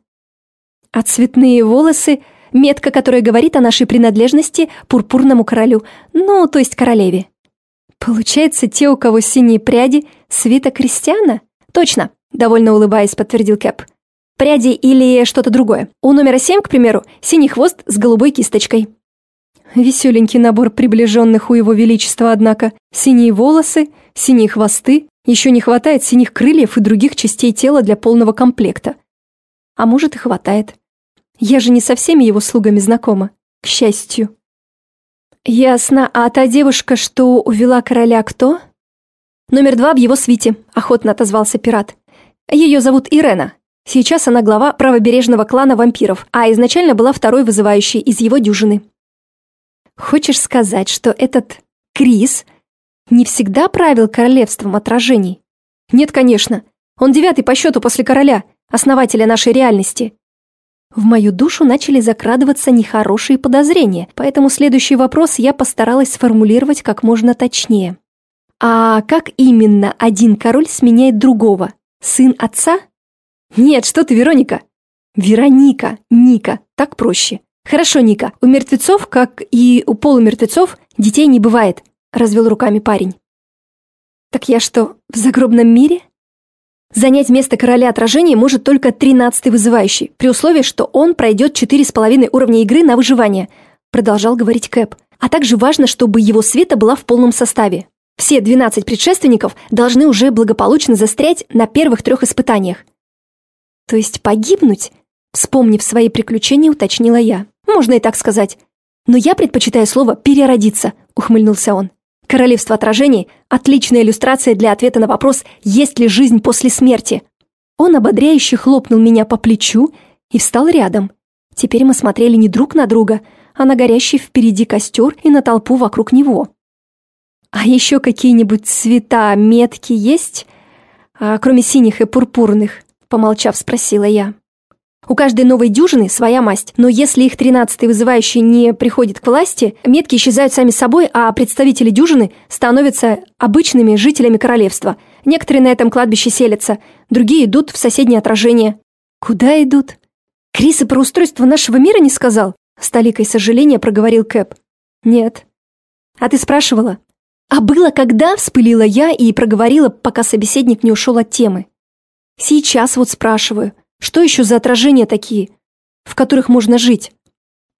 А цветные волосы — метка, которая говорит о нашей принадлежности пурпурному королю, ну, то есть королеве. Получается, те, у кого синие пряди, свита крестьяна? Точно, довольно улыбаясь, подтвердил Кэп пряди или что-то другое. У номера семь, к примеру, синий хвост с голубой кисточкой. Веселенький набор приближенных у его величества, однако. Синие волосы, синие хвосты. Еще не хватает синих крыльев и других частей тела для полного комплекта. А может и хватает. Я же не со всеми его слугами знакома, к счастью. Ясно, а та девушка, что увела короля, кто? «Номер два в его свите», — охотно отозвался пират. «Ее зовут Ирена. Сейчас она глава правобережного клана вампиров, а изначально была второй вызывающей из его дюжины». «Хочешь сказать, что этот Крис не всегда правил королевством отражений?» «Нет, конечно. Он девятый по счету после короля, основателя нашей реальности». В мою душу начали закрадываться нехорошие подозрения, поэтому следующий вопрос я постаралась сформулировать как можно точнее. А как именно один король сменяет другого? Сын отца? Нет, что ты, Вероника? Вероника, Ника, так проще. Хорошо, Ника, у мертвецов, как и у полумертвецов, детей не бывает, развел руками парень. Так я что, в загробном мире? Занять место короля отражений может только тринадцатый вызывающий, при условии, что он пройдет четыре с половиной уровня игры на выживание, продолжал говорить Кэп. А также важно, чтобы его света была в полном составе. Все 12 предшественников должны уже благополучно застрять на первых трех испытаниях. То есть погибнуть? Вспомнив свои приключения, уточнила я. Можно и так сказать. Но я предпочитаю слово «переродиться», ухмыльнулся он. Королевство отражений – отличная иллюстрация для ответа на вопрос «Есть ли жизнь после смерти?». Он ободряюще хлопнул меня по плечу и встал рядом. Теперь мы смотрели не друг на друга, а на горящий впереди костер и на толпу вокруг него. «А еще какие-нибудь цвета, метки есть? А, кроме синих и пурпурных?» Помолчав, спросила я. У каждой новой дюжины своя масть, но если их тринадцатый вызывающий не приходит к власти, метки исчезают сами собой, а представители дюжины становятся обычными жителями королевства. Некоторые на этом кладбище селятся, другие идут в соседнее отражение. Куда идут? Крис и про устройство нашего мира не сказал? С толикой сожаления проговорил Кэп. Нет. А ты спрашивала? «А было когда?» – вспылила я и проговорила, пока собеседник не ушел от темы. «Сейчас вот спрашиваю, что еще за отражения такие, в которых можно жить?»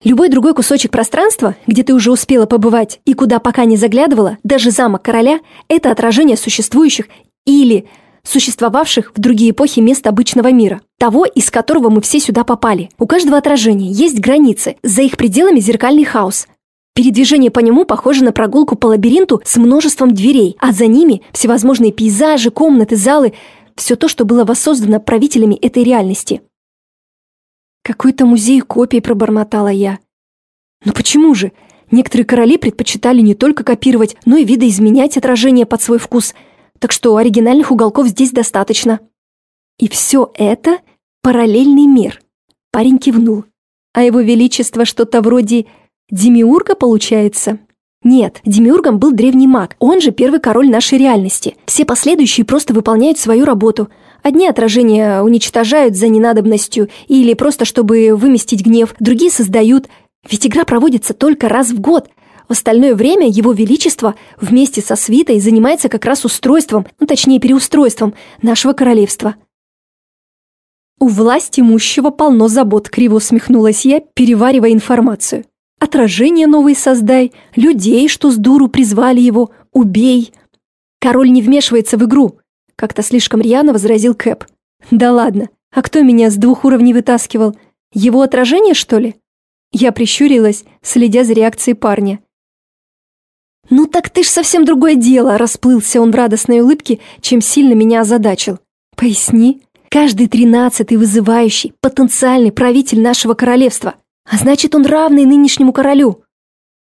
Любой другой кусочек пространства, где ты уже успела побывать и куда пока не заглядывала, даже замок короля, это отражение существующих или существовавших в другие эпохи мест обычного мира, того, из которого мы все сюда попали. У каждого отражения есть границы, за их пределами зеркальный хаос, Передвижение по нему похоже на прогулку по лабиринту с множеством дверей, а за ними всевозможные пейзажи, комнаты, залы, все то, что было воссоздано правителями этой реальности. «Какой-то музей копий», — пробормотала я. «Но почему же? Некоторые короли предпочитали не только копировать, но и видоизменять отражение под свой вкус, так что оригинальных уголков здесь достаточно». «И все это — параллельный мир», — парень кивнул. «А его величество что-то вроде Демиурга, получается? Нет, Демиургом был древний маг, он же первый король нашей реальности. Все последующие просто выполняют свою работу. Одни отражения уничтожают за ненадобностью или просто чтобы выместить гнев, другие создают. Ведь игра проводится только раз в год. В остальное время его величество вместе со свитой занимается как раз устройством, ну точнее переустройством нашего королевства. У власти имущего полно забот, криво усмехнулась я, переваривая информацию. Отражение новые создай, людей, что с дуру призвали его, убей. Король не вмешивается в игру, как-то слишком рьяно возразил Кэп. Да ладно, а кто меня с двух уровней вытаскивал? Его отражение, что ли? Я прищурилась, следя за реакцией парня. «Ну так ты ж совсем другое дело!» – расплылся он в радостной улыбке, чем сильно меня озадачил. «Поясни. Каждый тринадцатый вызывающий, потенциальный правитель нашего королевства – а значит, он равный нынешнему королю.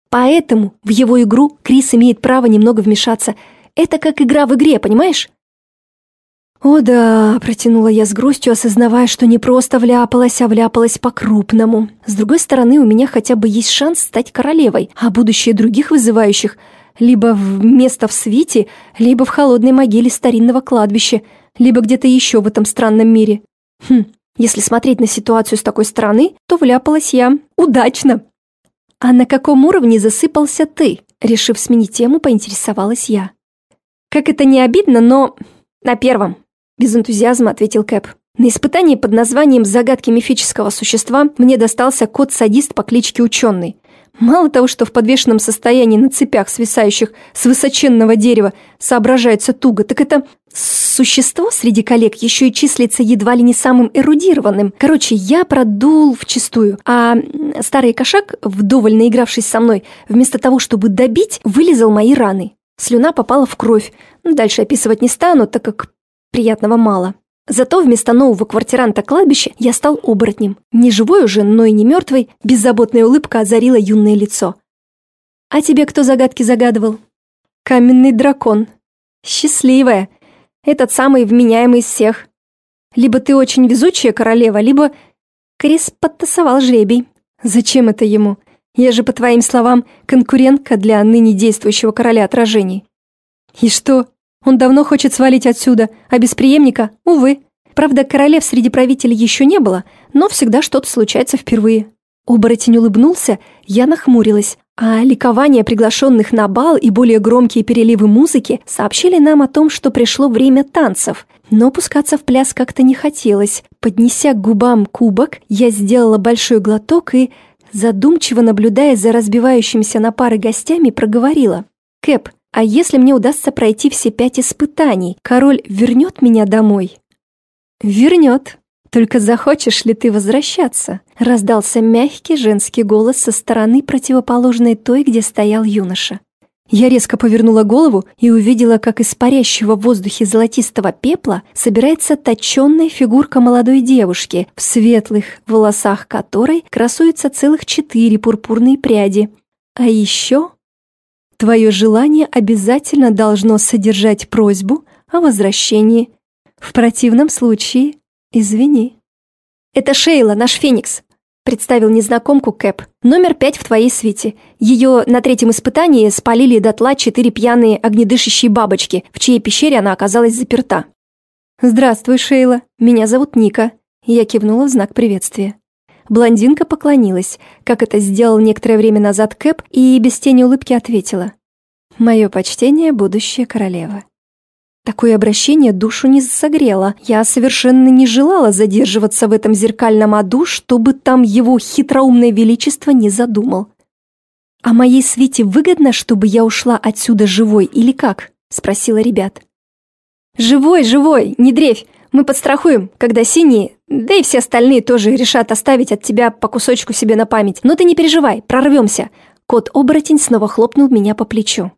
Поэтому в его игру Крис имеет право немного вмешаться. Это как игра в игре, понимаешь? «О да», — протянула я с грустью, осознавая, что не просто вляпалась, а вляпалась по-крупному. С другой стороны, у меня хотя бы есть шанс стать королевой, а будущее других вызывающих либо в место в свите, либо в холодной могиле старинного кладбища, либо где-то еще в этом странном мире. Хм, если смотреть на ситуацию с такой стороны, то вляпалась я. Удачно. А на каком уровне засыпался ты? Решив сменить тему, поинтересовалась я. Как это не обидно, но... На первом. Без энтузиазма ответил Кэп. На испытании под названием «Загадки мифического существа» мне достался кот-садист по кличке Ученый. Мало того, что в подвешенном состоянии на цепях, свисающих с высоченного дерева, соображается туго, так это существо среди коллег еще и числится едва ли не самым эрудированным. Короче, я продул вчистую, а старый кошак, вдоволь наигравшись со мной, вместо того, чтобы добить, вылезал мои раны. Слюна попала в кровь. Дальше описывать не стану, так как приятного мало. Зато вместо нового квартиранта кладбища я стал оборотнем. Не живой уже, но и не мертвый, беззаботная улыбка озарила юное лицо. «А тебе кто загадки загадывал?» «Каменный дракон. Счастливая. Этот самый вменяемый из всех. Либо ты очень везучая королева, либо Крис подтасовал жребий. Зачем это ему? Я же, по твоим словам, конкурентка для ныне действующего короля отражений. И что? Он давно хочет свалить отсюда, а без преемника, увы. Правда, королев среди правителей еще не было, но всегда что-то случается впервые. Оборотень улыбнулся, я нахмурилась, а ликование приглашенных на бал и более громкие переливы музыки сообщили нам о том, что пришло время танцев. Но пускаться в пляс как-то не хотелось. Поднеся к губам кубок, я сделала большой глоток и, задумчиво наблюдая за разбивающимися на пары гостями, проговорила. «Кэп, а если мне удастся пройти все пять испытаний, король вернет меня домой?» «Вернет. Только захочешь ли ты возвращаться?» Раздался мягкий женский голос со стороны, противоположной той, где стоял юноша. Я резко повернула голову и увидела, как из парящего в воздухе золотистого пепла собирается точенная фигурка молодой девушки, в светлых волосах которой красуются целых четыре пурпурные пряди. А еще твое желание обязательно должно содержать просьбу о возвращении. В противном случае извини. «Это Шейла, наш Феникс», представил незнакомку Кэп. «Номер пять в твоей свите. Ее на третьем испытании спалили дотла четыре пьяные огнедышащие бабочки, в чьей пещере она оказалась заперта». «Здравствуй, Шейла. Меня зовут Ника». Я кивнула в знак приветствия. Блондинка поклонилась, как это сделал некоторое время назад Кэп, и без тени улыбки ответила. «Мое почтение, будущая королева». Такое обращение душу не согрело. Я совершенно не желала задерживаться в этом зеркальном аду, чтобы там его хитроумное величество не задумал. «А моей свете выгодно, чтобы я ушла отсюда живой или как?» – спросила ребят. «Живой, живой, не дрейфь, мы подстрахуем, когда синие, да и все остальные тоже решат оставить от тебя по кусочку себе на память. Но ты не переживай, прорвемся». Кот-оборотень снова хлопнул меня по плечу.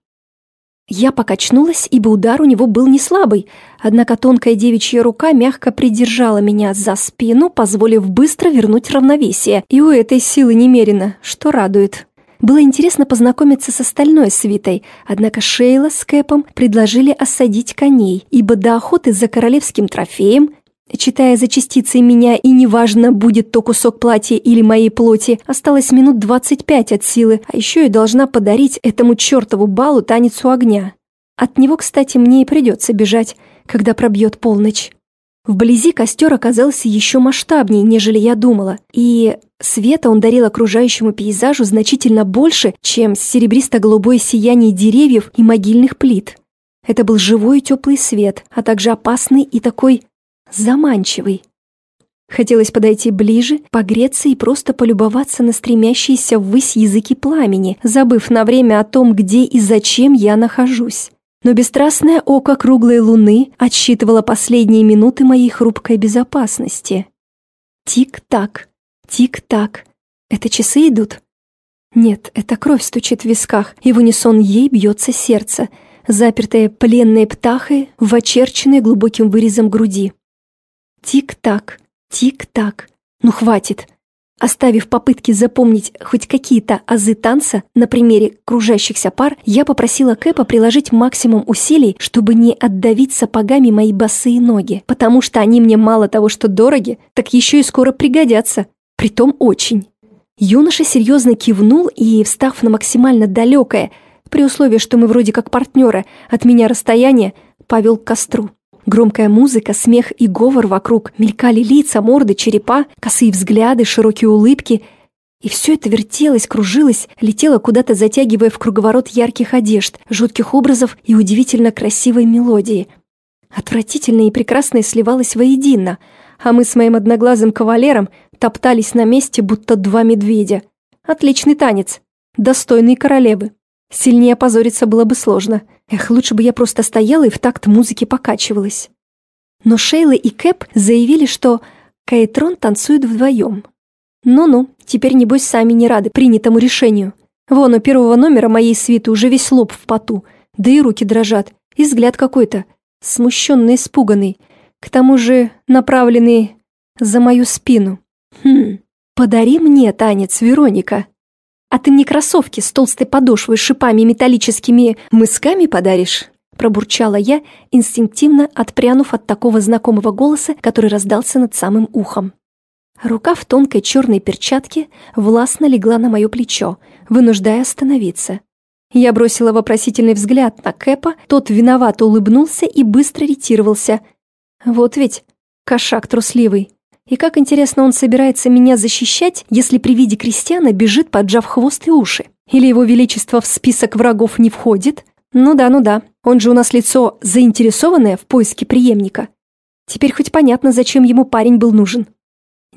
Я покачнулась, ибо удар у него был не слабый, однако тонкая девичья рука мягко придержала меня за спину, позволив быстро вернуть равновесие, и у этой силы немерено, что радует. Было интересно познакомиться с остальной свитой, однако Шейла с Кэпом предложили осадить коней, ибо до охоты за королевским трофеем Читая за частицей меня, и неважно, будет то кусок платья или моей плоти, осталось минут двадцать пять от силы, а еще и должна подарить этому чертову балу танец у огня. От него, кстати, мне и придется бежать, когда пробьет полночь. Вблизи костер оказался еще масштабнее, нежели я думала, и света он дарил окружающему пейзажу значительно больше, чем серебристо-голубое сияние деревьев и могильных плит. Это был живой и теплый свет, а также опасный и такой заманчивый. Хотелось подойти ближе, погреться и просто полюбоваться на стремящиеся ввысь языки пламени, забыв на время о том, где и зачем я нахожусь. Но бесстрастное око круглой луны отсчитывало последние минуты моей хрупкой безопасности. Тик-так, тик-так. Это часы идут? Нет, это кровь стучит в висках, и в унисон ей бьется сердце, запертое пленной птахой в очерченной глубоким вырезом груди. Тик-так, тик-так. Ну хватит. Оставив попытки запомнить хоть какие-то азы танца на примере кружащихся пар, я попросила Кэпа приложить максимум усилий, чтобы не отдавить сапогами мои босые ноги, потому что они мне мало того, что дороги, так еще и скоро пригодятся. Притом очень. Юноша серьезно кивнул и, встав на максимально далекое, при условии, что мы вроде как партнеры, от меня расстояние, повел к костру. Громкая музыка, смех и говор вокруг, мелькали лица, морды, черепа, косые взгляды, широкие улыбки. И все это вертелось, кружилось, летело куда-то, затягивая в круговорот ярких одежд, жутких образов и удивительно красивой мелодии. Отвратительное и прекрасное сливалось воедино, а мы с моим одноглазым кавалером топтались на месте, будто два медведя. Отличный танец, достойный королевы. Сильнее опозориться было бы сложно. Эх, лучше бы я просто стояла и в такт музыки покачивалась. Но Шейла и Кэп заявили, что Кайтрон танцует вдвоем. Ну-ну, теперь, небось, сами не рады принятому решению. Вон у первого номера моей свиты уже весь лоб в поту. да и руки дрожат, и взгляд какой-то, смущенный, испуганный, к тому же направленный за мою спину. Хм, подари мне танец, Вероника. А ты мне кроссовки с толстой подошвой, шипами металлическими мысками подаришь? Пробурчала я, инстинктивно отпрянув от такого знакомого голоса, который раздался над самым ухом. Рука в тонкой черной перчатке властно легла на мое плечо, вынуждая остановиться. Я бросила вопросительный взгляд на Кэпа, тот виновато улыбнулся и быстро ретировался. Вот ведь кошак трусливый. И как интересно он собирается меня защищать, если при виде крестьяна бежит, поджав хвост и уши? Или его величество в список врагов не входит? Ну да, ну да, он же у нас лицо заинтересованное в поиске преемника. Теперь хоть понятно, зачем ему парень был нужен.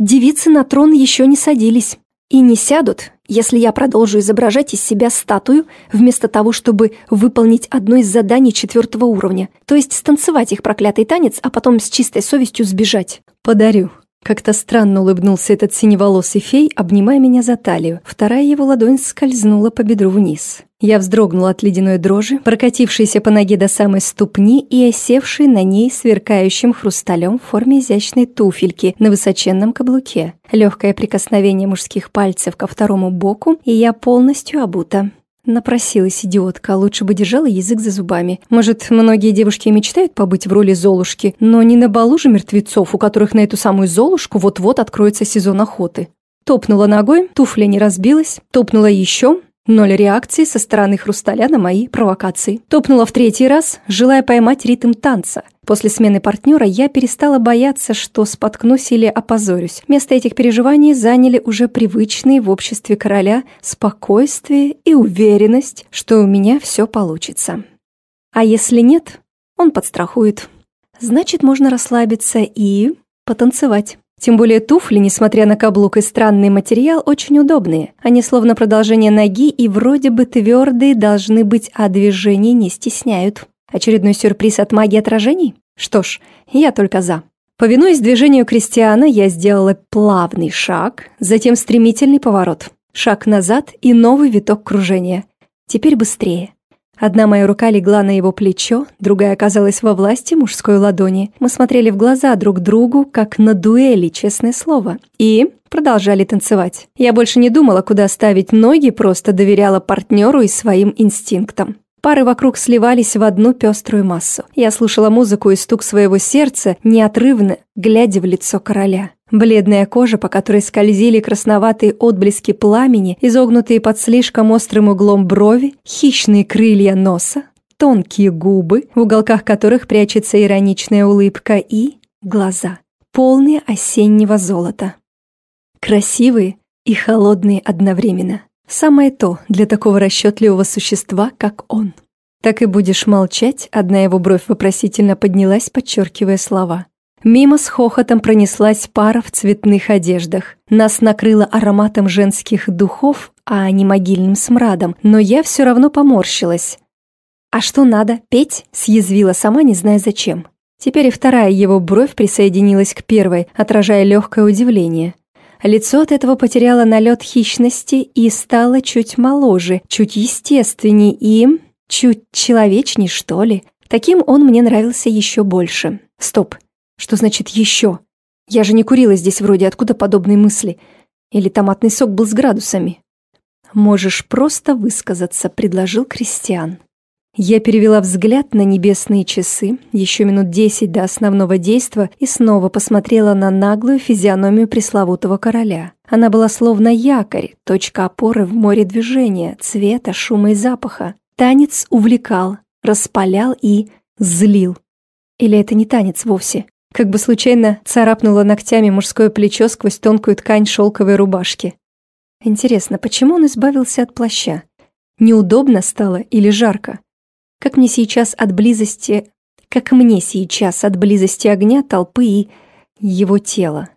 Девицы на трон еще не садились. И не сядут, если я продолжу изображать из себя статую, вместо того, чтобы выполнить одно из заданий четвертого уровня, то есть станцевать их проклятый танец, а потом с чистой совестью сбежать. Подарю. Как-то странно улыбнулся этот синеволосый фей, обнимая меня за талию. Вторая его ладонь скользнула по бедру вниз. Я вздрогнула от ледяной дрожи, прокатившейся по ноге до самой ступни и осевшей на ней сверкающим хрусталем в форме изящной туфельки на высоченном каблуке. Легкое прикосновение мужских пальцев ко второму боку, и я полностью обута. Напросилась идиотка, лучше бы держала язык за зубами. Может, многие девушки мечтают побыть в роли Золушки, но не на балу же мертвецов, у которых на эту самую Золушку вот-вот откроется сезон охоты. Топнула ногой, туфля не разбилась, топнула еще, Ноль реакции со стороны хрусталя на мои провокации. Топнула в третий раз, желая поймать ритм танца. После смены партнера я перестала бояться, что споткнусь или опозорюсь. Место этих переживаний заняли уже привычные в обществе короля спокойствие и уверенность, что у меня все получится. А если нет, он подстрахует. Значит, можно расслабиться и потанцевать. Тем более туфли, несмотря на каблук и странный материал, очень удобные. Они словно продолжение ноги и вроде бы твердые должны быть, а движений не стесняют. Очередной сюрприз от магии отражений? Что ж, я только за. Повинуясь движению Кристиана, я сделала плавный шаг, затем стремительный поворот. Шаг назад и новый виток кружения. Теперь быстрее. Одна моя рука легла на его плечо, другая оказалась во власти мужской ладони. Мы смотрели в глаза друг другу, как на дуэли, честное слово. И продолжали танцевать. Я больше не думала, куда ставить ноги, просто доверяла партнеру и своим инстинктам. Пары вокруг сливались в одну пеструю массу. Я слушала музыку и стук своего сердца, неотрывно, глядя в лицо короля. Бледная кожа, по которой скользили красноватые отблески пламени, изогнутые под слишком острым углом брови, хищные крылья носа, тонкие губы, в уголках которых прячется ироничная улыбка и глаза, полные осеннего золота. Красивые и холодные одновременно. Самое то для такого расчетливого существа, как он. Так и будешь молчать, одна его бровь вопросительно поднялась, подчеркивая слова. Мимо с хохотом пронеслась пара в цветных одеждах. Нас накрыло ароматом женских духов, а не могильным смрадом, но я все равно поморщилась. «А что надо, петь?» – съязвила сама, не зная зачем. Теперь и вторая его бровь присоединилась к первой, отражая легкое удивление. Лицо от этого потеряло налет хищности и стало чуть моложе, чуть естественней и... чуть человечней, что ли. Таким он мне нравился еще больше. Стоп, что значит «еще»? Я же не курила здесь вроде, откуда подобные мысли? Или томатный сок был с градусами? «Можешь просто высказаться», — предложил Кристиан. Я перевела взгляд на небесные часы, еще минут десять до основного действа, и снова посмотрела на наглую физиономию пресловутого короля. Она была словно якорь, точка опоры в море движения, цвета, шума и запаха. Танец увлекал, распалял и злил. Или это не танец вовсе? Как бы случайно царапнула ногтями мужское плечо сквозь тонкую ткань шелковой рубашки. Интересно, почему он избавился от плаща? Неудобно стало или жарко? Как мне сейчас от близости... Как мне сейчас от близости огня, толпы и его тела?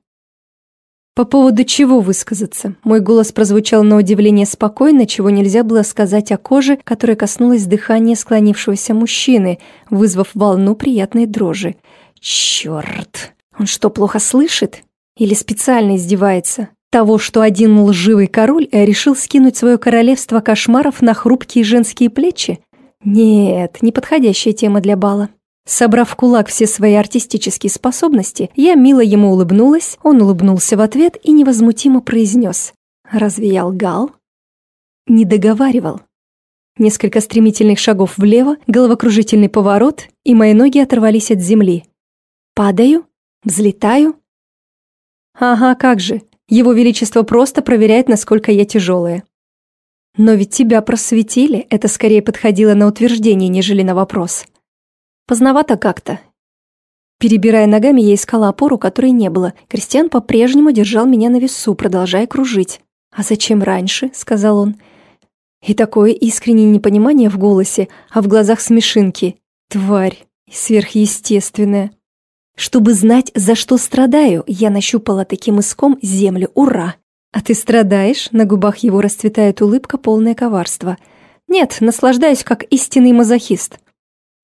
По поводу чего высказаться? Мой голос прозвучал на удивление спокойно, чего нельзя было сказать о коже, которая коснулась дыхания склонившегося мужчины, вызвав волну приятной дрожи. Черт! Он что, плохо слышит? Или специально издевается? Того, что один лживый король решил скинуть свое королевство кошмаров на хрупкие женские плечи? Нет, неподходящая тема для бала. Собрав в кулак все свои артистические способности, я мило ему улыбнулась, он улыбнулся в ответ и невозмутимо произнес. «Разве я лгал?» Не договаривал. Несколько стремительных шагов влево, головокружительный поворот, и мои ноги оторвались от земли. Падаю, взлетаю. Ага, как же, его Величество просто проверяет, насколько я тяжелая. Но ведь тебя просветили, это скорее подходило на утверждение, нежели на вопрос. Поздновато как-то. Перебирая ногами, я искала опору, которой не было. Кристиан по-прежнему держал меня на весу, продолжая кружить. «А зачем раньше?» — сказал он. И такое искреннее непонимание в голосе, а в глазах смешинки. Тварь. Сверхъестественная. Чтобы знать, за что страдаю, я нащупала таким иском землю. Ура! А ты страдаешь? На губах его расцветает улыбка, полное коварства. Нет, наслаждаюсь, как истинный мазохист.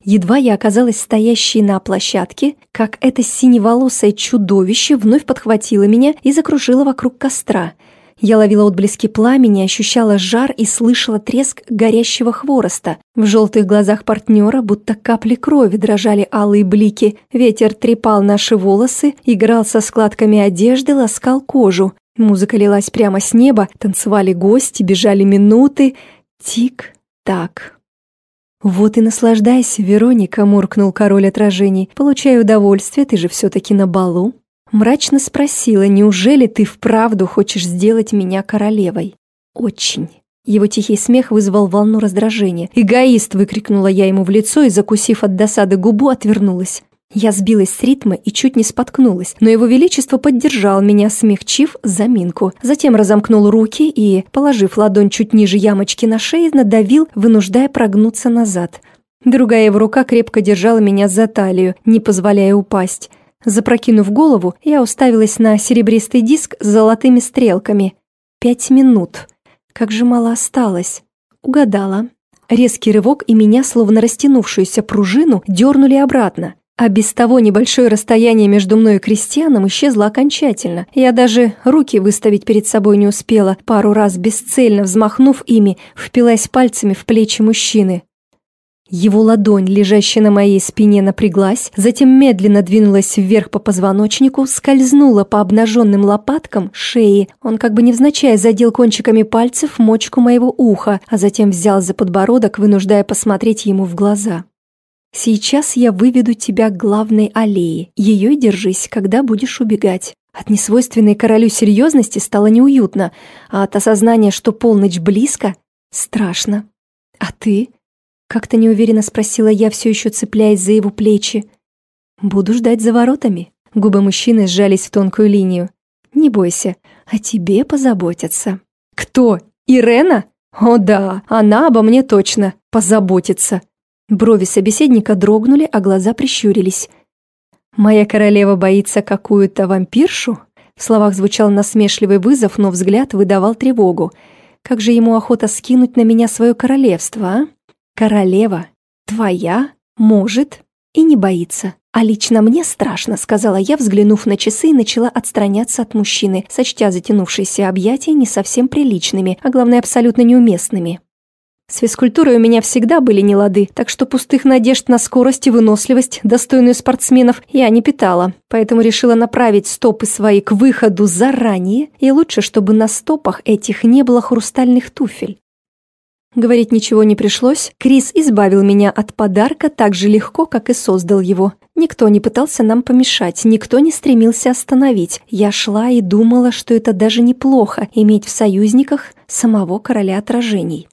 Едва я оказалась стоящей на площадке, как это синеволосое чудовище вновь подхватило меня и закружило вокруг костра. Я ловила отблески пламени, ощущала жар и слышала треск горящего хвороста. В желтых глазах партнера будто капли крови дрожали алые блики. Ветер трепал наши волосы, играл со складками одежды, ласкал кожу. Музыка лилась прямо с неба, танцевали гости, бежали минуты. Тик-так. «Вот и наслаждайся, Вероника», — муркнул король отражений. «Получай удовольствие, ты же все-таки на балу». Мрачно спросила, неужели ты вправду хочешь сделать меня королевой? «Очень». Его тихий смех вызвал волну раздражения. «Эгоист!» — выкрикнула я ему в лицо и, закусив от досады губу, отвернулась. Я сбилась с ритма и чуть не споткнулась, но его величество поддержал меня, смягчив заминку. Затем разомкнул руки и, положив ладонь чуть ниже ямочки на шее, надавил, вынуждая прогнуться назад. Другая его рука крепко держала меня за талию, не позволяя упасть. Запрокинув голову, я уставилась на серебристый диск с золотыми стрелками. Пять минут. Как же мало осталось. Угадала. Резкий рывок и меня, словно растянувшуюся пружину, дернули обратно. А без того небольшое расстояние между мной и крестьяном исчезло окончательно. Я даже руки выставить перед собой не успела, пару раз бесцельно взмахнув ими, впилась пальцами в плечи мужчины. Его ладонь, лежащая на моей спине, напряглась, затем медленно двинулась вверх по позвоночнику, скользнула по обнаженным лопаткам шеи. Он как бы невзначай задел кончиками пальцев мочку моего уха, а затем взял за подбородок, вынуждая посмотреть ему в глаза. Сейчас я выведу тебя к главной аллее. Ее и держись, когда будешь убегать. От несвойственной королю серьезности стало неуютно, а от осознания, что полночь близко, страшно. А ты? Как-то неуверенно спросила я, все еще цепляясь за его плечи. Буду ждать за воротами. Губы мужчины сжались в тонкую линию. Не бойся, о тебе позаботятся. Кто? Ирена? О да, она обо мне точно позаботится. Брови собеседника дрогнули, а глаза прищурились. «Моя королева боится какую-то вампиршу?» В словах звучал насмешливый вызов, но взгляд выдавал тревогу. «Как же ему охота скинуть на меня свое королевство, а? Королева, твоя, может и не боится. А лично мне страшно», — сказала я, взглянув на часы и начала отстраняться от мужчины, сочтя затянувшиеся объятия не совсем приличными, а главное, абсолютно неуместными. С физкультурой у меня всегда были нелады, так что пустых надежд на скорость и выносливость, достойную спортсменов, я не питала. Поэтому решила направить стопы свои к выходу заранее, и лучше, чтобы на стопах этих не было хрустальных туфель. Говорить ничего не пришлось. Крис избавил меня от подарка так же легко, как и создал его. Никто не пытался нам помешать, никто не стремился остановить. Я шла и думала, что это даже неплохо иметь в союзниках самого короля отражений.